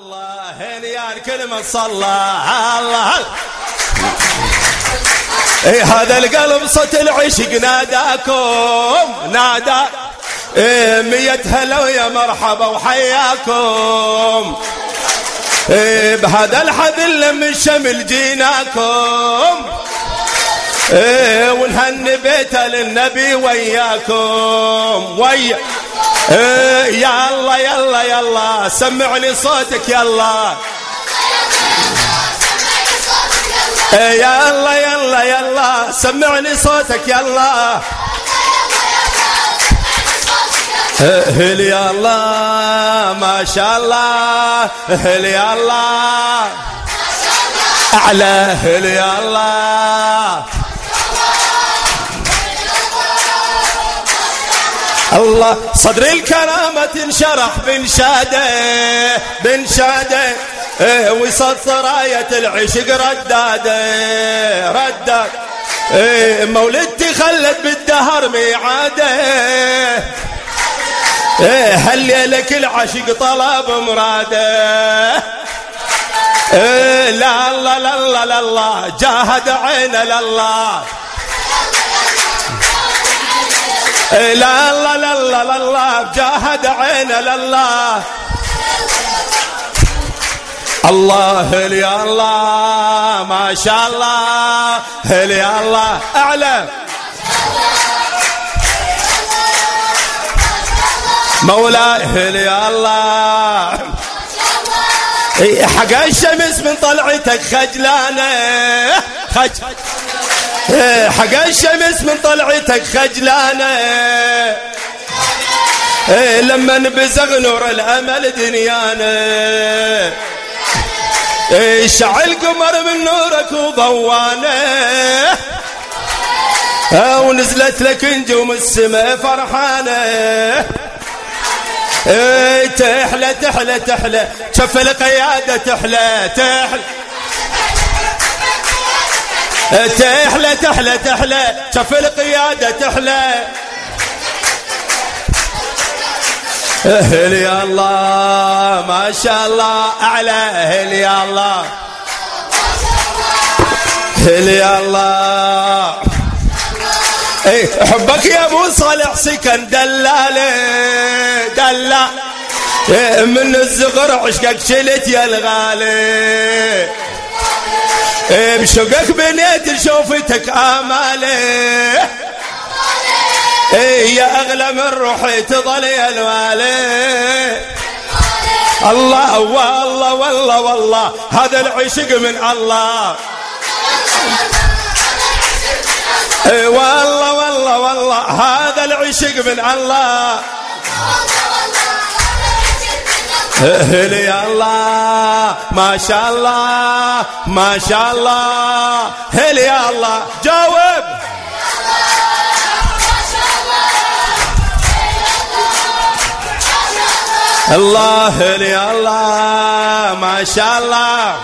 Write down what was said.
الله يا كلمة صلى. الله. اي هذا القلب صوت العشق ناداكم نادى. إيه مية هلا ويا مرحبا وحياكم. إيه بهذا الحبل من الشمل جيناكم. إيه ونهني بيته للنبي وياكم. ويا. إيه الله يلا يلا. سمعني صوتك يلا. إيه يا الله يلا. يلا سمعني صوتك يلا. هل يا الله. ما شاء الله. هل يا الله. أعلى. هل يا الله. الله صدر الكرامة انشرح بنشاده بنشاده إيه وصدت راية العشق رداده رداد. إيه مولدتي خلت بالدهر ميعاده إيه هل لك العشق طلب مراده إيه لا الله لا الله لا الله جاهد عينه لله لا الله لا الله لا الله جاهد عينه لله الله يا الله ما شاء الله يا الله. اعلى مولاي يا الله. حق الشمس من طلعتك خجلانة. خج حق الشمس من طلعتك خجلانة. لما نبزغ نور الأمل دنيانا. شعل قمر من نورك وضوانه ونزلت لك نجوم السماء فرحانة. تحلى تحلى تحلى شف القيادة تحلى تحلى. تحلى تحلى تحلى شف القيادة تحلى. أهل يا الله ما شاء الله أعلى. أهل يا الله. أهل يا الله. إيه حبك يا أبو صالح سكن دلاله دلا إيه من الزغر عشقك شلت يا الغالي. بشوقك بنيت شوفتك آمالي. إيه يا أغلى من روحي تظل يا الوالي. الله والله والله والله هذا العشق من الله. اي والله والله والله هذا العشق من الله. هل يا الله ما شاء الله ما شاء الله. هل يا الله جاوب. الله هل يا الله ما شاء الله.